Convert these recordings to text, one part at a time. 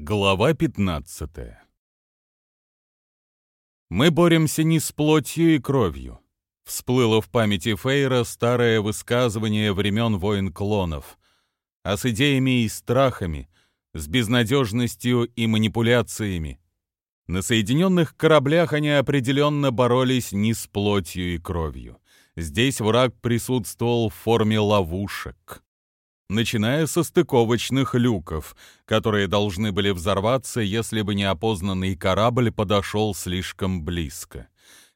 Глава 15 Мы боремся не с плотью и кровью. Всплыло в памяти Фейра старое высказывание времен войн клонов, а с идеями и страхами, с безнадежностью и манипуляциями. На соединенных кораблях они определенно боролись не с плотью и кровью. Здесь враг присутствовал в форме ловушек начиная со стыковочных люков, которые должны были взорваться, если бы неопознанный корабль подошел слишком близко.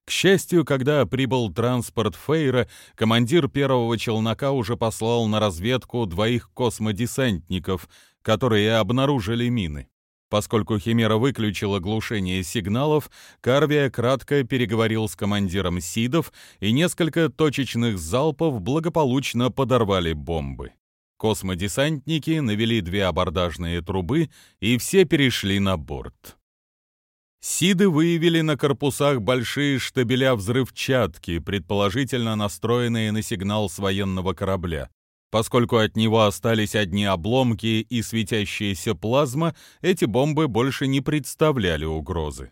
К счастью, когда прибыл транспорт Фейра, командир первого челнока уже послал на разведку двоих космодесантников, которые обнаружили мины. Поскольку Химера выключила глушение сигналов, Карвия кратко переговорил с командиром Сидов, и несколько точечных залпов благополучно подорвали бомбы. Космодесантники навели две абордажные трубы, и все перешли на борт. Сиды выявили на корпусах большие штабеля взрывчатки, предположительно настроенные на сигнал с военного корабля. Поскольку от него остались одни обломки и светящаяся плазма, эти бомбы больше не представляли угрозы.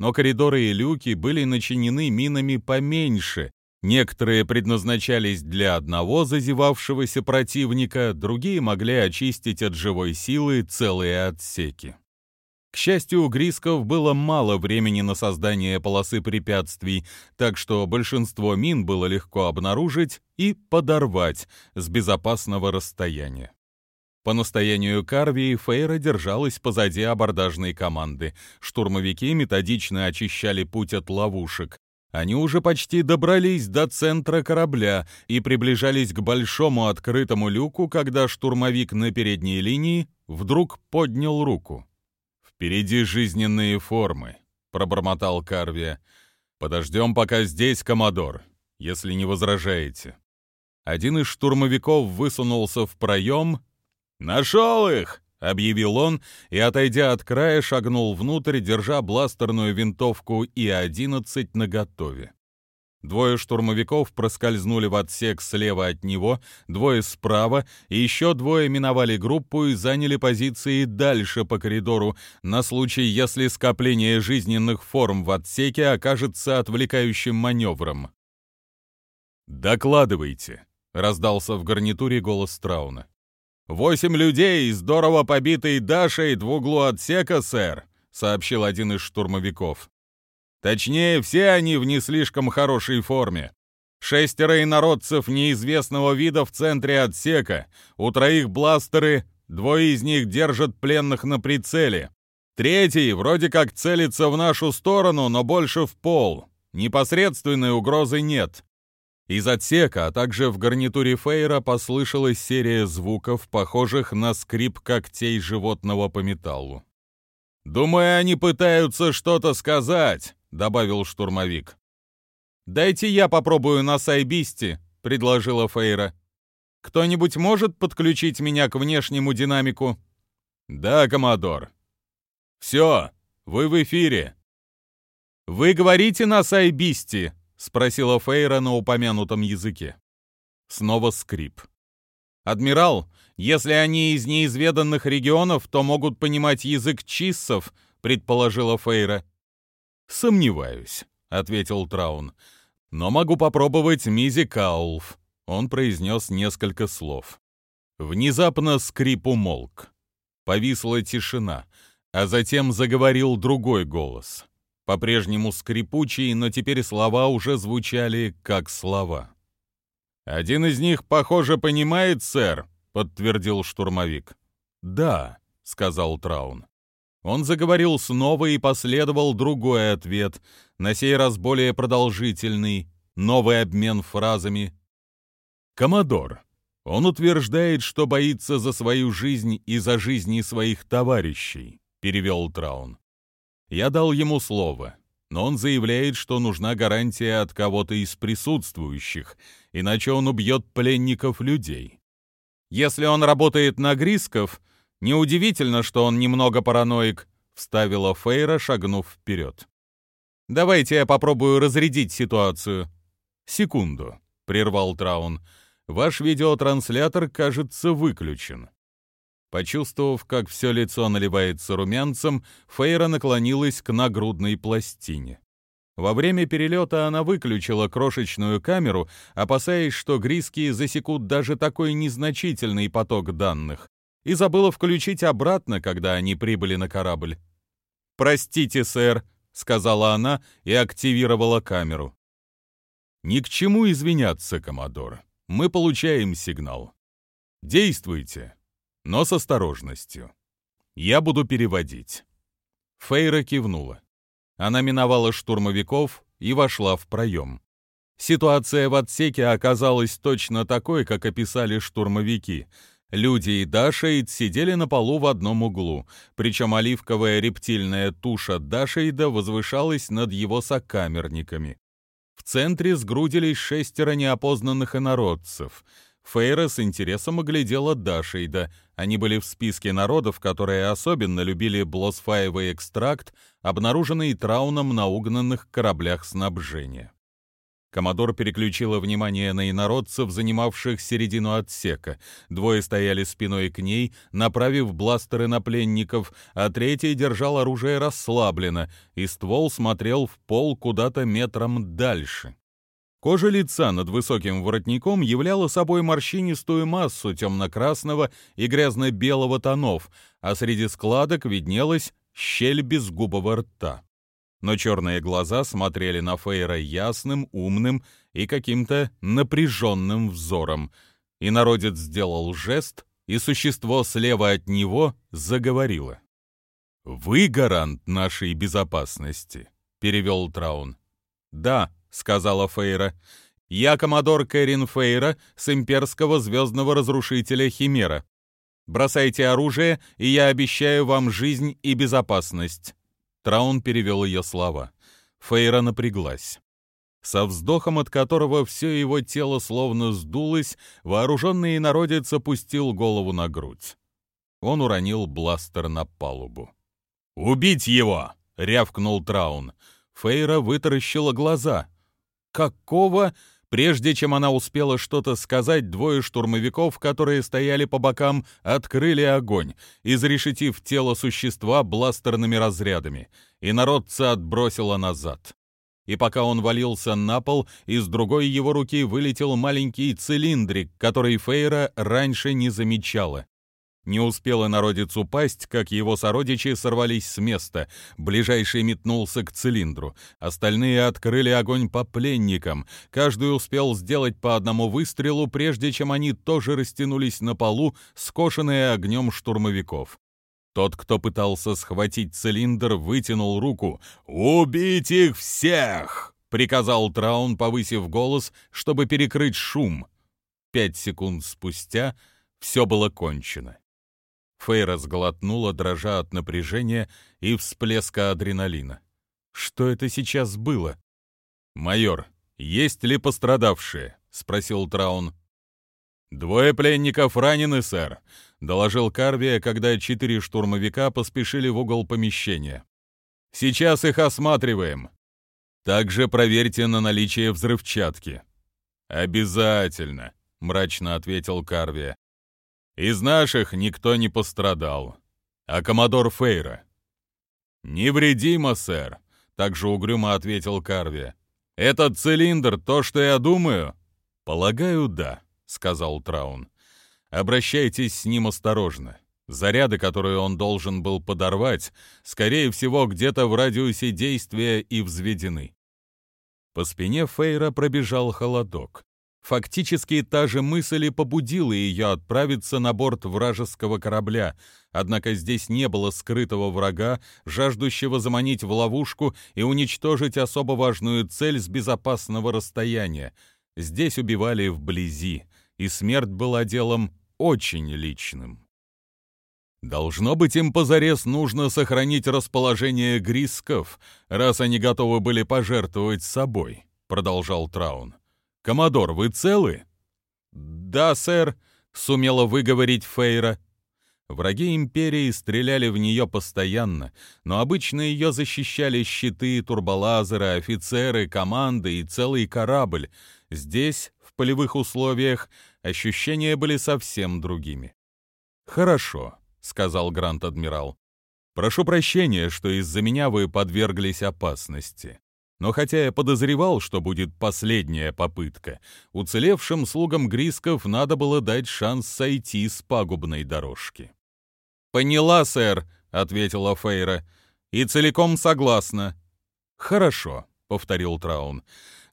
Но коридоры и люки были начинены минами поменьше, Некоторые предназначались для одного зазевавшегося противника, другие могли очистить от живой силы целые отсеки. К счастью, у Грисков было мало времени на создание полосы препятствий, так что большинство мин было легко обнаружить и подорвать с безопасного расстояния. По настоянию Карви Фейра держалась позади абордажной команды. Штурмовики методично очищали путь от ловушек, они уже почти добрались до центра корабля и приближались к большому открытому люку, когда штурмовик на передней линии вдруг поднял руку. «Впереди жизненные формы», — пробормотал Карвия. «Подождем пока здесь, Комодор, если не возражаете». Один из штурмовиков высунулся в проем. «Нашел их!» — объявил он и, отойдя от края, шагнул внутрь, держа бластерную винтовку И-11 наготове. Двое штурмовиков проскользнули в отсек слева от него, двое справа, и еще двое миновали группу и заняли позиции дальше по коридору, на случай, если скопление жизненных форм в отсеке окажется отвлекающим маневром. «Докладывайте», — раздался в гарнитуре голос Трауна. «Восемь людей, здорово побитый Дашей в углу отсека, сэр», — сообщил один из штурмовиков. «Точнее, все они в не слишком хорошей форме. Шестеро инородцев неизвестного вида в центре отсека, у троих бластеры, двое из них держат пленных на прицеле. Третий вроде как целится в нашу сторону, но больше в пол. Непосредственной угрозы нет. Из отсека, а также в гарнитуре Фейра послышалась серия звуков, похожих на скрип когтей животного по металлу. «Думаю, они пытаются что-то сказать», — добавил штурмовик. «Дайте я попробую на Сайбисте», — предложила Фейра. «Кто-нибудь может подключить меня к внешнему динамику?» «Да, коммодор». «Все, вы в эфире». «Вы говорите на Сайбисте», — спросила Фейра на упомянутом языке. Снова скрип. «Адмирал, если они из неизведанных регионов, то могут понимать язык чиссов», — предположила Фейра. «Сомневаюсь», — ответил Траун. «Но могу попробовать Мизи Каулф». Он произнес несколько слов. Внезапно скрип умолк. Повисла тишина, а затем заговорил другой голос по-прежнему скрипучий, но теперь слова уже звучали как слова. «Один из них, похоже, понимает, сэр», — подтвердил штурмовик. «Да», — сказал Траун. Он заговорил снова и последовал другой ответ, на сей раз более продолжительный, новый обмен фразами. «Коммодор, он утверждает, что боится за свою жизнь и за жизни своих товарищей», — перевел Траун. Я дал ему слово, но он заявляет, что нужна гарантия от кого-то из присутствующих, иначе он убьет пленников людей. Если он работает на Грисков, неудивительно, что он немного параноик, вставила Фейра, шагнув вперед. Давайте я попробую разрядить ситуацию. Секунду, прервал Траун. Ваш видеотранслятор, кажется, выключен. Почувствовав, как все лицо наливается румянцем, Фейра наклонилась к нагрудной пластине. Во время перелета она выключила крошечную камеру, опасаясь, что гриски засекут даже такой незначительный поток данных, и забыла включить обратно, когда они прибыли на корабль. «Простите, сэр», — сказала она и активировала камеру. «Ни к чему извиняться, коммодор. Мы получаем сигнал. Действуйте, но с осторожностью. Я буду переводить». Фейра кивнула. Она миновала штурмовиков и вошла в проем. Ситуация в отсеке оказалась точно такой, как описали штурмовики. Люди и Дашейд сидели на полу в одном углу, причем оливковая рептильная туша Дашейда возвышалась над его сокамерниками. В центре сгрудились шестеро неопознанных инородцев — Фейра с интересом оглядела Дашейда. Они были в списке народов, которые особенно любили блосфаевый экстракт, обнаруженный Трауном на угнанных кораблях снабжения. Комодор переключила внимание на инородцев, занимавших середину отсека. Двое стояли спиной к ней, направив бластеры на пленников, а третий держал оружие расслабленно, и ствол смотрел в пол куда-то метром дальше. Кожа лица над высоким воротником являла собой морщинистую массу темно-красного и грязно-белого тонов, а среди складок виднелась щель безгубого рта. Но черные глаза смотрели на Фейра ясным, умным и каким-то напряженным взором. И народец сделал жест, и существо слева от него заговорило. «Вы гарант нашей безопасности», — перевел Траун. «Да», — сказала Фейра. «Я коммодор Кэрин Фейра с имперского звездного разрушителя Химера. Бросайте оружие, и я обещаю вам жизнь и безопасность». Траун перевел ее слова. Фейра напряглась. Со вздохом, от которого все его тело словно сдулось, вооруженный народец опустил голову на грудь. Он уронил бластер на палубу. «Убить его!» — рявкнул Траун. Фейра вытаращила глаза. Какого? Прежде чем она успела что-то сказать, двое штурмовиков, которые стояли по бокам, открыли огонь, изрешетив тело существа бластерными разрядами, и народца отбросило назад. И пока он валился на пол, из другой его руки вылетел маленький цилиндрик, который Фейра раньше не замечала. Не успел народец упасть, как его сородичи сорвались с места. Ближайший метнулся к цилиндру. Остальные открыли огонь по пленникам. Каждый успел сделать по одному выстрелу, прежде чем они тоже растянулись на полу, скошенные огнем штурмовиков. Тот, кто пытался схватить цилиндр, вытянул руку. «Убить их всех!» — приказал Траун, повысив голос, чтобы перекрыть шум. Пять секунд спустя все было кончено. Фейра сглотнула, дрожа от напряжения и всплеска адреналина. Что это сейчас было? «Майор, есть ли пострадавшие?» — спросил Траун. «Двое пленников ранены, сэр», — доложил Карвия, когда четыре штурмовика поспешили в угол помещения. «Сейчас их осматриваем. Также проверьте на наличие взрывчатки». «Обязательно», — мрачно ответил Карвия. Из наших никто не пострадал. А коммодор Фейра? Невредимо, сэр, также угрюмо ответил Карви. Этот цилиндр то, что я думаю? Полагаю, да, сказал Траун. Обращайтесь с ним осторожно. Заряды, которые он должен был подорвать, скорее всего, где-то в радиусе действия и взведены. По спине Фейра пробежал холодок. Фактически та же мысль и побудила ее отправиться на борт вражеского корабля, однако здесь не было скрытого врага, жаждущего заманить в ловушку и уничтожить особо важную цель с безопасного расстояния. Здесь убивали вблизи, и смерть была делом очень личным. Должно быть, им позарез нужно сохранить расположение грисков, раз они готовы были пожертвовать собой, продолжал Траун. «Коммодор, вы целы?» «Да, сэр», — сумела выговорить Фейра. Враги Империи стреляли в нее постоянно, но обычно ее защищали щиты, турболазеры, офицеры, команды и целый корабль. Здесь, в полевых условиях, ощущения были совсем другими. «Хорошо», — сказал Грант-адмирал. «Прошу прощения, что из-за меня вы подверглись опасности. Но хотя я подозревал, что будет последняя попытка, уцелевшим слугам Грисков надо было дать шанс сойти с пагубной дорожки». «Поняла, сэр», — ответила Фейра, — «и целиком согласна». «Хорошо», — повторил Траун.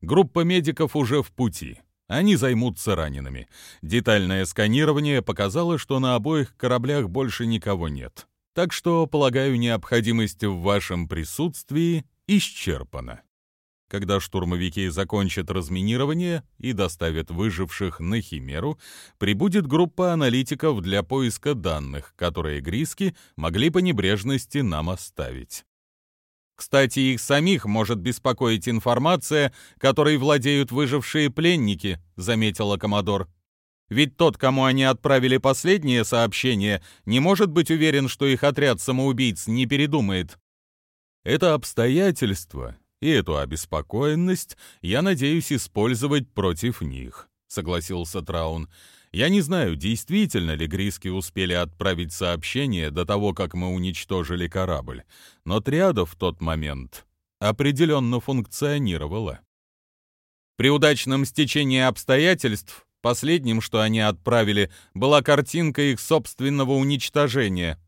«Группа медиков уже в пути. Они займутся ранеными. Детальное сканирование показало, что на обоих кораблях больше никого нет. Так что, полагаю, необходимость в вашем присутствии исчерпана. Когда штурмовики закончат разминирование и доставят выживших на Химеру, прибудет группа аналитиков для поиска данных, которые Гриски могли по небрежности нам оставить. Кстати, их самих может беспокоить информация, которой владеют выжившие пленники, заметила Комодор. Ведь тот, кому они отправили последнее сообщение, не может быть уверен, что их отряд самоубийц не передумает. Это обстоятельство и эту обеспокоенность я надеюсь использовать против них, согласился Траун. Я не знаю, действительно ли Гриски успели отправить сообщение до того, как мы уничтожили корабль, но триада в тот момент определенно функционировала. При удачном стечении обстоятельств последним, что они отправили, была картинка их собственного уничтожения.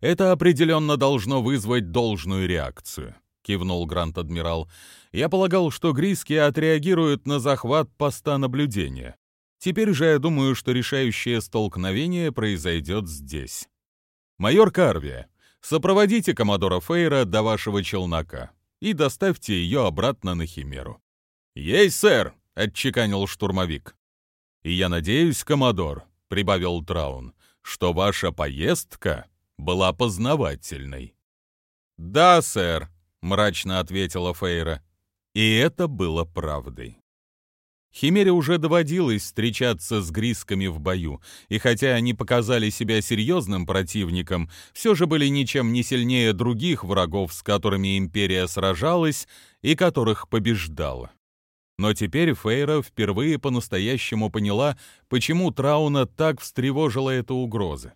Это определенно должно вызвать должную реакцию, кивнул Грант-адмирал. Я полагал, что Гриски отреагируют на захват поста наблюдения. Теперь же я думаю, что решающее столкновение произойдет здесь. Майор Карви, сопроводите коммодора Фейра до вашего челнока и доставьте ее обратно на Химеру. «Есть, сэр!» — отчеканил штурмовик. «И я надеюсь, коммодор», — прибавил Траун, «что ваша поездка была познавательной». «Да, сэр», — мрачно ответила Фейра. И это было правдой. Химере уже доводилось встречаться с грисками в бою, и хотя они показали себя серьезным противником, все же были ничем не сильнее других врагов, с которыми империя сражалась и которых побеждала. Но теперь Фейра впервые по-настоящему поняла, почему Трауна так встревожила эта угроза.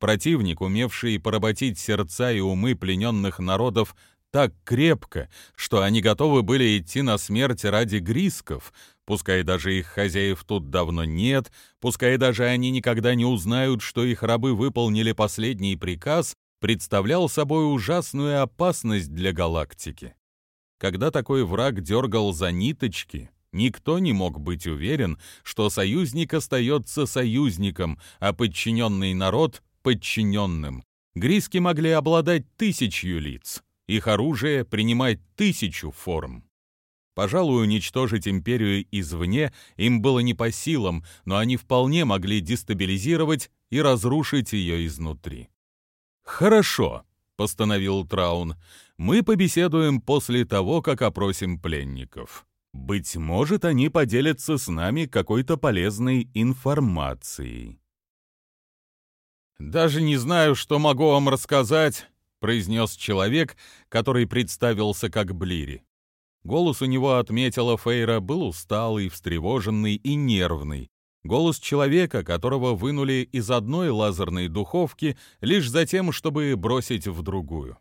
Противник, умевший поработить сердца и умы плененных народов так крепко, что они готовы были идти на смерть ради грисков, Пускай даже их хозяев тут давно нет, пускай даже они никогда не узнают, что их рабы выполнили последний приказ, представлял собой ужасную опасность для галактики. Когда такой враг дергал за ниточки, никто не мог быть уверен, что союзник остается союзником, а подчиненный народ — подчиненным. Гриски могли обладать тысячью лиц, их оружие принимать тысячу форм. Пожалуй, уничтожить империю извне им было не по силам, но они вполне могли дестабилизировать и разрушить ее изнутри. «Хорошо», — постановил Траун, — «мы побеседуем после того, как опросим пленников. Быть может, они поделятся с нами какой-то полезной информацией». «Даже не знаю, что могу вам рассказать», — произнес человек, который представился как Блири. Голос у него, отметила Фейра, был усталый, встревоженный и нервный. Голос человека, которого вынули из одной лазерной духовки лишь за тем, чтобы бросить в другую.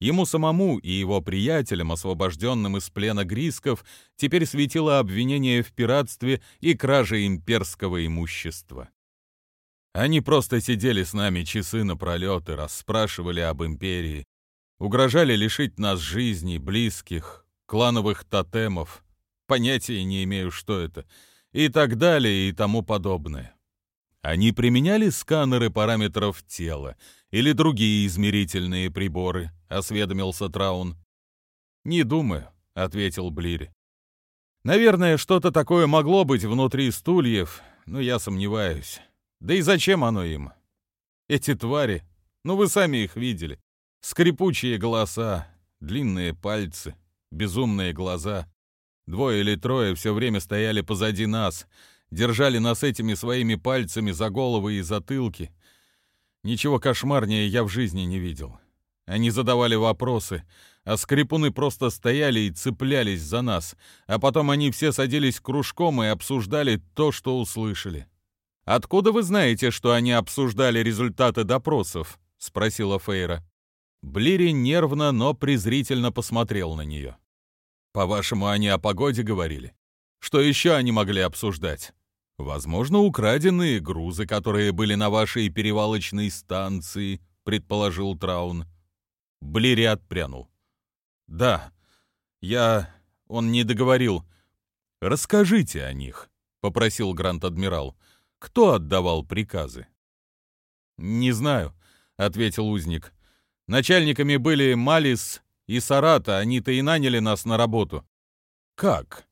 Ему самому и его приятелям, освобожденным из плена грисков, теперь светило обвинение в пиратстве и краже имперского имущества. Они просто сидели с нами часы напролет и расспрашивали об империи, угрожали лишить нас жизни, близких, клановых тотемов, понятия не имею, что это, и так далее и тому подобное. Они применяли сканеры параметров тела или другие измерительные приборы, осведомился Траун. Не думаю, ответил Блири. Наверное, что-то такое могло быть внутри стульев, но я сомневаюсь. Да и зачем оно им? Эти твари, ну вы сами их видели. Скрипучие голоса, длинные пальцы, безумные глаза. Двое или трое все время стояли позади нас, держали нас этими своими пальцами за головы и затылки. Ничего кошмарнее я в жизни не видел. Они задавали вопросы, а скрипуны просто стояли и цеплялись за нас, а потом они все садились кружком и обсуждали то, что услышали. «Откуда вы знаете, что они обсуждали результаты допросов?» — спросила Фейра. Блири нервно, но презрительно посмотрел на нее. «По-вашему, они о погоде говорили? Что еще они могли обсуждать? Возможно, украденные грузы, которые были на вашей перевалочной станции», — предположил Траун. Блири отпрянул. «Да, я... Он не договорил. Расскажите о них», — попросил Грант-адмирал. Кто отдавал приказы? «Не знаю», — ответил узник. «Начальниками были Малис и Сарата, они-то и наняли нас на работу». «Как?»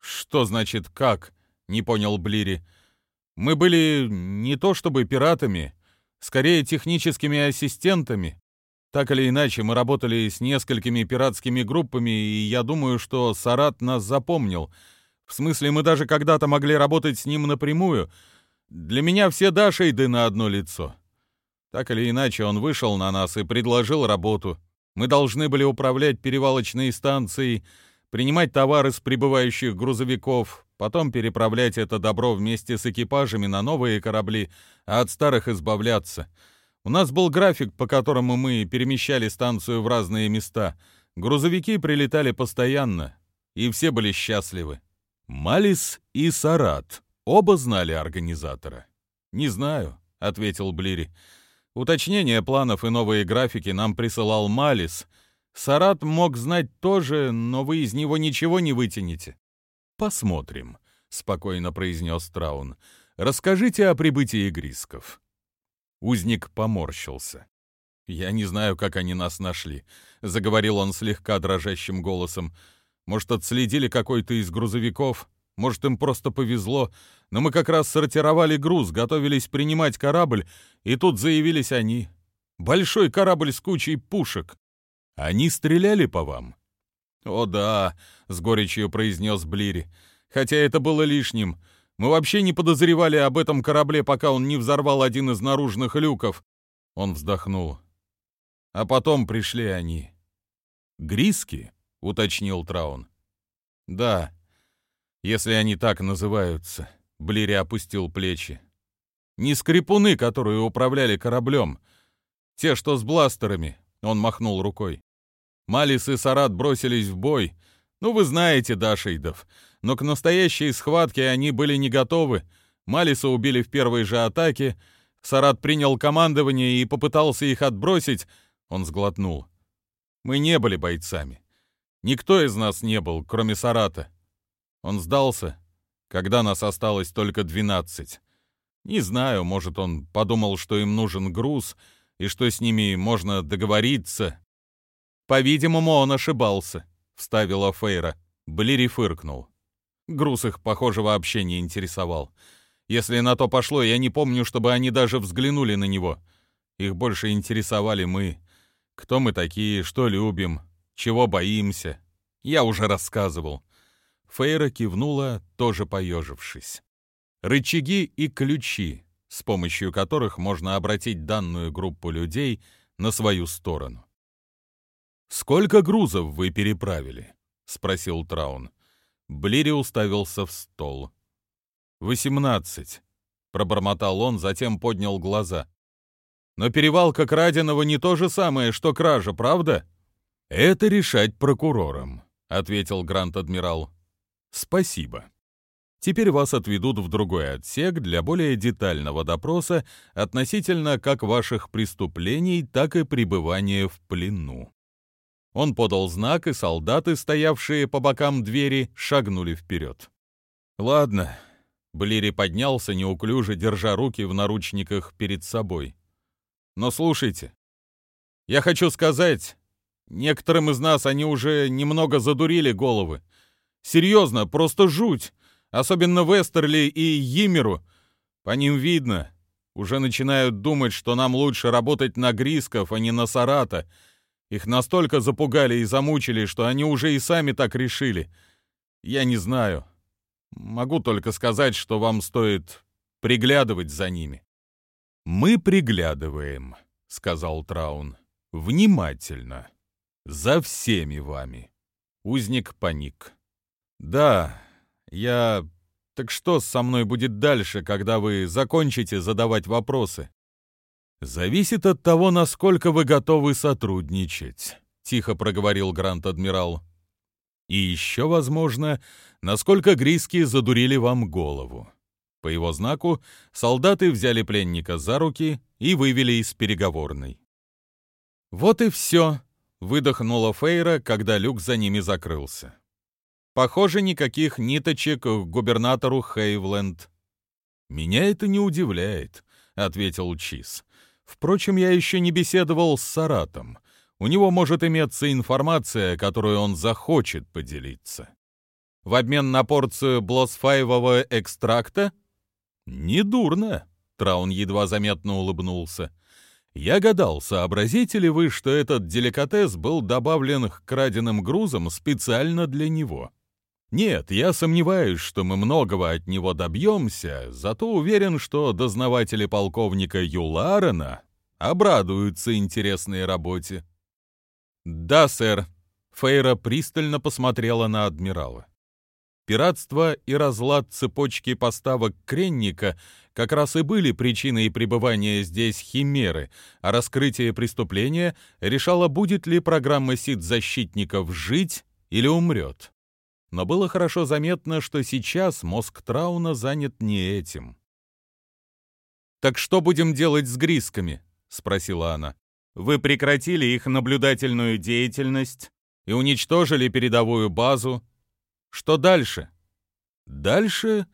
«Что значит «как»?» — не понял Блири. «Мы были не то чтобы пиратами, скорее техническими ассистентами. Так или иначе, мы работали с несколькими пиратскими группами, и я думаю, что Сарат нас запомнил. В смысле, мы даже когда-то могли работать с ним напрямую, для меня все Дашейды на одно лицо. Так или иначе, он вышел на нас и предложил работу. Мы должны были управлять перевалочной станцией, принимать товары с прибывающих грузовиков, потом переправлять это добро вместе с экипажами на новые корабли, а от старых избавляться. У нас был график, по которому мы перемещали станцию в разные места. Грузовики прилетали постоянно, и все были счастливы. Малис и Сарат Оба знали организатора. «Не знаю», — ответил Блири. «Уточнение планов и новые графики нам присылал Малис. Сарат мог знать тоже, но вы из него ничего не вытянете». «Посмотрим», — спокойно произнес Траун. «Расскажите о прибытии Грисков». Узник поморщился. «Я не знаю, как они нас нашли», — заговорил он слегка дрожащим голосом. «Может, отследили какой-то из грузовиков?» Может, им просто повезло, но мы как раз сортировали груз, готовились принимать корабль, и тут заявились они. Большой корабль с кучей пушек. Они стреляли по вам? О да, с горечью произнес Блири. Хотя это было лишним. Мы вообще не подозревали об этом корабле, пока он не взорвал один из наружных люков. Он вздохнул. А потом пришли они. Гриски? уточнил Траун. Да, если они так называются. Блири опустил плечи. Не скрипуны, которые управляли кораблем. Те, что с бластерами. Он махнул рукой. Малис и Сарат бросились в бой. Ну, вы знаете Дашейдов. Но к настоящей схватке они были не готовы. Малиса убили в первой же атаке. Сарат принял командование и попытался их отбросить. Он сглотнул. Мы не были бойцами. Никто из нас не был, кроме Сарата. Он сдался, когда нас осталось только двенадцать. Не знаю, может, он подумал, что им нужен груз и что с ними можно договориться. По-видимому, он ошибался, вставила Фейра. Блири фыркнул. Груз их, похоже, вообще не интересовал. Если на то пошло, я не помню, чтобы они даже взглянули на него. Их больше интересовали мы. Кто мы такие, что любим, чего боимся. Я уже рассказывал. Фейра кивнула, тоже поежившись. Рычаги и ключи, с помощью которых можно обратить данную группу людей на свою сторону. «Сколько грузов вы переправили?» — спросил Траун. Блири уставился в стол. «Восемнадцать», — пробормотал он, затем поднял глаза. «Но перевалка краденого не то же самое, что кража, правда?» «Это решать прокурорам», — ответил Грант-адмирал. Спасибо. Теперь вас отведут в другой отсек для более детального допроса относительно как ваших преступлений, так и пребывания в плену. Он подал знак, и солдаты, стоявшие по бокам двери, шагнули вперед. «Ладно». Блири поднялся, неуклюже держа руки в наручниках перед собой. «Но слушайте, я хочу сказать, некоторым из нас они уже немного задурили головы. Серьезно, просто жуть. Особенно Вестерли и Йимеру. По ним видно. Уже начинают думать, что нам лучше работать на Грисков, а не на Сарата. Их настолько запугали и замучили, что они уже и сами так решили. Я не знаю. Могу только сказать, что вам стоит приглядывать за ними. «Мы приглядываем», — сказал Траун. «Внимательно. За всеми вами». Узник паник. «Да, я Так что со мной будет дальше, когда вы закончите задавать вопросы? Зависит от того, насколько вы готовы сотрудничать, тихо проговорил Грант-адмирал. И еще, возможно, насколько гриски задурили вам голову. По его знаку солдаты взяли пленника за руки и вывели из переговорной. «Вот и все», — выдохнула Фейра, когда люк за ними закрылся. «Похоже, никаких ниточек к губернатору Хейвленд». «Меня это не удивляет», — ответил Чиз. «Впрочем, я еще не беседовал с Саратом. У него может иметься информация, которую он захочет поделиться». «В обмен на порцию блосфаевого экстракта?» «Недурно», — Траун едва заметно улыбнулся. «Я гадал, сообразите ли вы, что этот деликатес был добавлен к краденым грузам специально для него?» «Нет, я сомневаюсь, что мы многого от него добьемся, зато уверен, что дознаватели полковника Юларена обрадуются интересной работе». «Да, сэр», — Фейра пристально посмотрела на адмирала. Пиратство и разлад цепочки поставок кренника как раз и были причиной пребывания здесь Химеры, а раскрытие преступления решало, будет ли программа СИД-защитников жить или умрет. Но было хорошо заметно, что сейчас мозг Трауна занят не этим. «Так что будем делать с грисками?» — спросила она. «Вы прекратили их наблюдательную деятельность и уничтожили передовую базу, что дальше? Дальше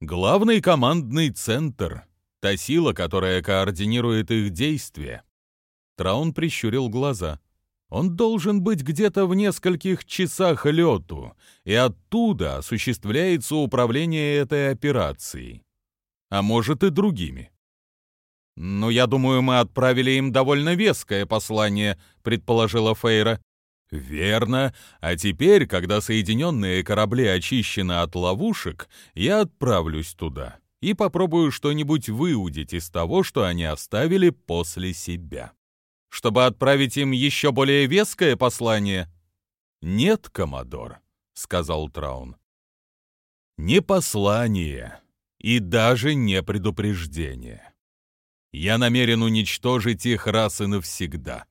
главный командный центр, та сила, которая координирует их действия. Траун прищурил глаза. Он должен быть где-то в нескольких часах лету, и оттуда осуществляется управление этой операцией. А может и другими. «Ну, я думаю, мы отправили им довольно веское послание», — предположила Фейра. «Верно. А теперь, когда соединенные корабли очищены от ловушек, я отправлюсь туда и попробую что-нибудь выудить из того, что они оставили после себя. Чтобы отправить им еще более веское послание?» «Нет, Комодор», — сказал Траун. «Не послание и даже не предупреждение. Я намерен уничтожить их раз и навсегда».